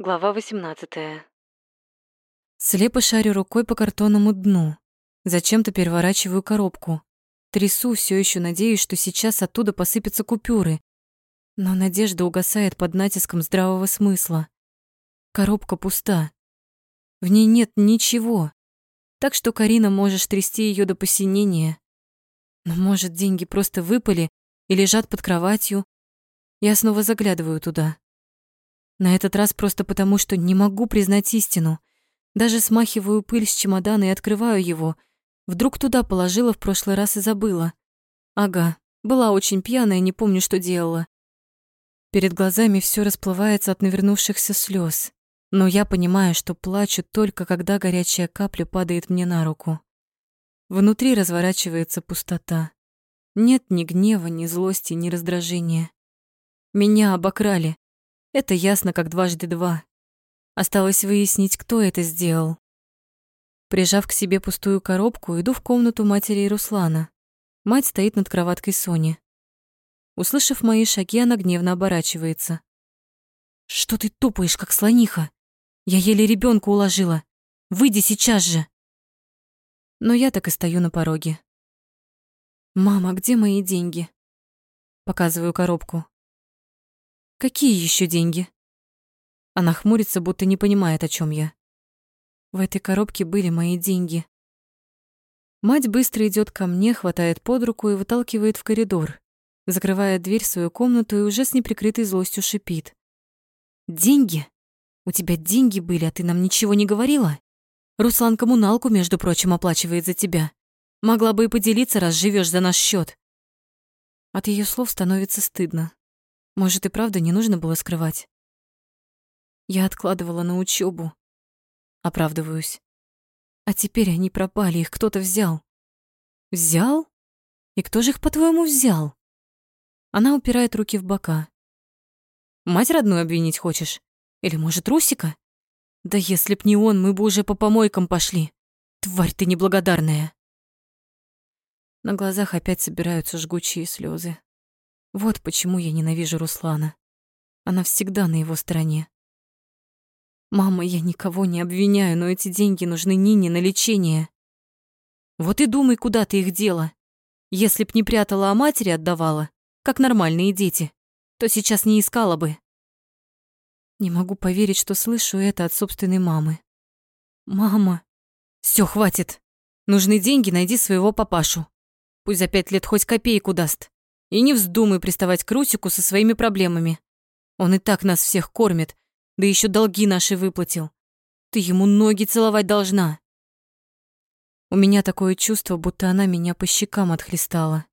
Глава 18. Слепо шарю рукой по картонному дну. Зачем-то переворачиваю коробку. Трясу, все еще надеюсь, что сейчас оттуда посыпятся купюры. Но надежда угасает под натиском здравого смысла. Коробка пуста. В ней нет ничего. Так что, Карина, можешь трясти ее до посинения. Но, может, деньги просто выпали и лежат под кроватью? Я снова заглядываю туда. На этот раз просто потому, что не могу признать истину. Даже смахиваю пыль с чемодана и открываю его. Вдруг туда положила в прошлый раз и забыла. Ага, была очень пьяная, не помню, что делала. Перед глазами все расплывается от навернувшихся слез, но я понимаю, что плачу только когда горячая капля падает мне на руку. Внутри разворачивается пустота. Нет ни гнева, ни злости, ни раздражения. Меня обокрали, это ясно, как дважды два. Осталось выяснить, кто это сделал. Прижав к себе пустую коробку, иду в комнату матери и Руслана. Мать стоит над кроваткой Сони. Услышав мои шаги, она гневно оборачивается. «Что ты тупаешь, как слониха? Я еле ребенка уложила. Выйди сейчас же!» Но я так и стою на пороге. «Мама, где мои деньги?» Показываю коробку. Какие еще деньги? Она хмурится, будто не понимает, о чем я. В этой коробке были мои деньги. Мать быстро идет ко мне, хватает под руку и выталкивает в коридор, закрывает дверь в свою комнату и уже с неприкрытой злостью шипит. «Деньги? У тебя деньги были, а ты нам ничего не говорила? Руслан коммуналку, между прочим, оплачивает за тебя. Могла бы и поделиться, раз живешь за наш счет. От ее слов становится стыдно. Может, и правда не нужно было скрывать? Я откладывала на учебу. Оправдываюсь. А теперь они пропали, их кто-то взял. Взял? И кто же их, по-твоему, взял? Она упирает руки в бока. Мать родную обвинить хочешь? Или, может, Русика? Да если б не он, мы бы уже по помойкам пошли. Тварь ты неблагодарная. На глазах опять собираются жгучие слезы. Вот почему я ненавижу Руслана. Она всегда на его стороне. Мама, я никого не обвиняю, но эти деньги нужны Нине на лечение. Вот и думай, куда ты их дела. Если б не прятала, а матери отдавала, как нормальные дети, то сейчас не искала бы. Не могу поверить, что слышу это от собственной мамы. Мама. Все, хватит. Нужны деньги, найди своего папашу. Пусть за пять лет хоть копейку даст. И не вздумай приставать к Русику со своими проблемами. Он и так нас всех кормит, да еще долги наши выплатил. Ты ему ноги целовать должна. У меня такое чувство, будто она меня по щекам отхлестала.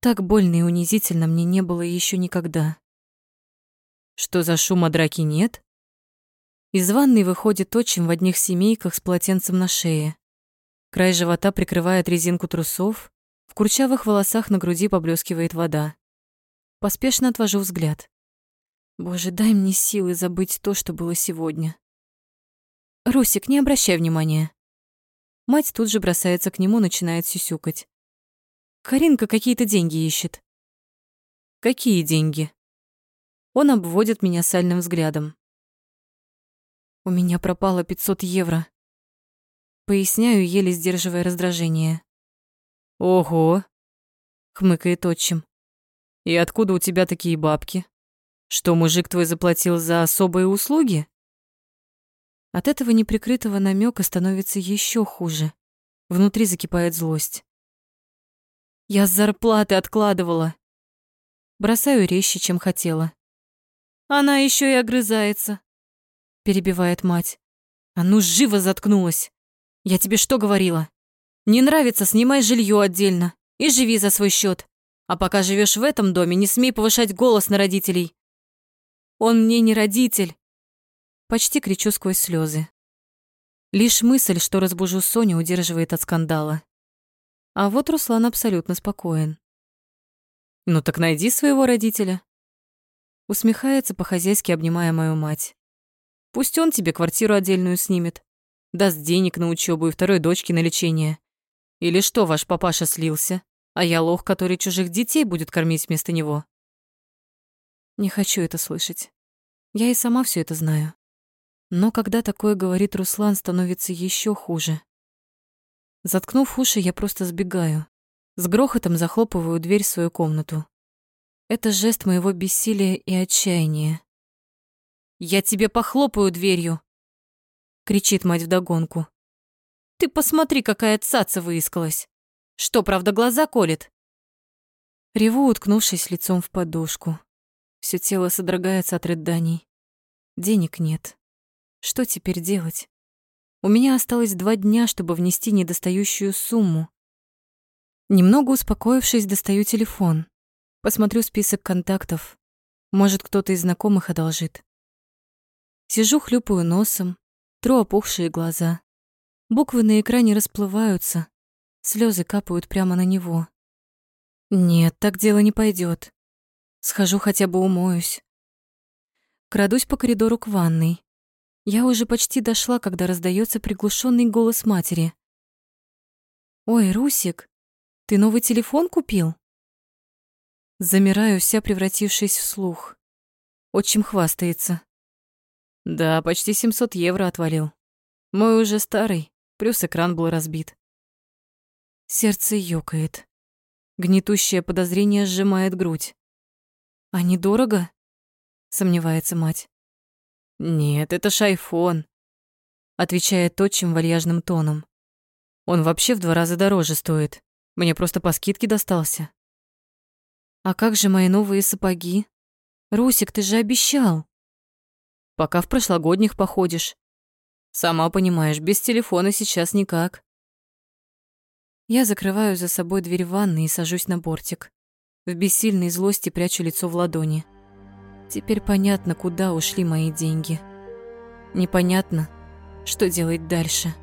Так больно и унизительно мне не было еще никогда. Что за шума драки нет? Из ванной выходит отчим в одних семейках с полотенцем на шее. Край живота прикрывает резинку трусов, в курчавых волосах на груди поблескивает вода. Поспешно отвожу взгляд. Боже, дай мне силы забыть то, что было сегодня. Русик, не обращай внимания. Мать тут же бросается к нему, начинает сюсюкать. Каринка какие-то деньги ищет. Какие деньги? Он обводит меня сальным взглядом. У меня пропало 500 евро. Поясняю, еле сдерживая раздражение. «Ого!» — хмыкает отчим. «И откуда у тебя такие бабки? Что, мужик твой заплатил за особые услуги?» От этого неприкрытого намека становится еще хуже. Внутри закипает злость. «Я с зарплаты откладывала!» Бросаю резче, чем хотела. «Она еще и огрызается!» Перебивает мать. «А ну, живо заткнулась! Я тебе что говорила?» Не нравится, снимай жилье отдельно и живи за свой счет. А пока живешь в этом доме, не смей повышать голос на родителей. Он мне не родитель. Почти кричу сквозь слезы. Лишь мысль, что разбужу Соню, удерживает от скандала. А вот Руслан абсолютно спокоен. «Ну так найди своего родителя». Усмехается по-хозяйски, обнимая мою мать. «Пусть он тебе квартиру отдельную снимет, даст денег на учебу и второй дочке на лечение. Или что, ваш папаша слился, а я лох, который чужих детей будет кормить вместо него? Не хочу это слышать. Я и сама все это знаю. Но когда такое говорит Руслан, становится еще хуже. Заткнув уши, я просто сбегаю. С грохотом захлопываю дверь в свою комнату. Это жест моего бессилия и отчаяния. «Я тебе похлопаю дверью!» — кричит мать вдогонку. «Ты посмотри, какая цаца выискалась! Что, правда, глаза колет?» Реву, уткнувшись лицом в подушку. Все тело содрогается от рыданий. Денег нет. Что теперь делать? У меня осталось два дня, чтобы внести недостающую сумму. Немного успокоившись, достаю телефон. Посмотрю список контактов. Может, кто-то из знакомых одолжит. Сижу, хлюпаю носом, тру опухшие глаза. Буквы на экране расплываются, слезы капают прямо на него. Нет, так дело не пойдет. Схожу хотя бы умоюсь. Крадусь по коридору к ванной. Я уже почти дошла, когда раздается приглушенный голос матери. «Ой, Русик, ты новый телефон купил?» Замираю, вся превратившись в слух. Отчим хвастается. «Да, почти 700 евро отвалил. Мой уже старый, плюс экран был разбит». Сердце ёкает. Гнетущее подозрение сжимает грудь. «А недорого?» — сомневается мать. «Нет, это шайфон», — отвечает отчим вальяжным тоном. «Он вообще в два раза дороже стоит. Мне просто по скидке достался». «А как же мои новые сапоги? Русик, ты же обещал!» «Пока в прошлогодних походишь. Сама понимаешь, без телефона сейчас никак». Я закрываю за собой дверь ванны и сажусь на бортик. В бессильной злости прячу лицо в ладони. Теперь понятно, куда ушли мои деньги. Непонятно, что делать дальше.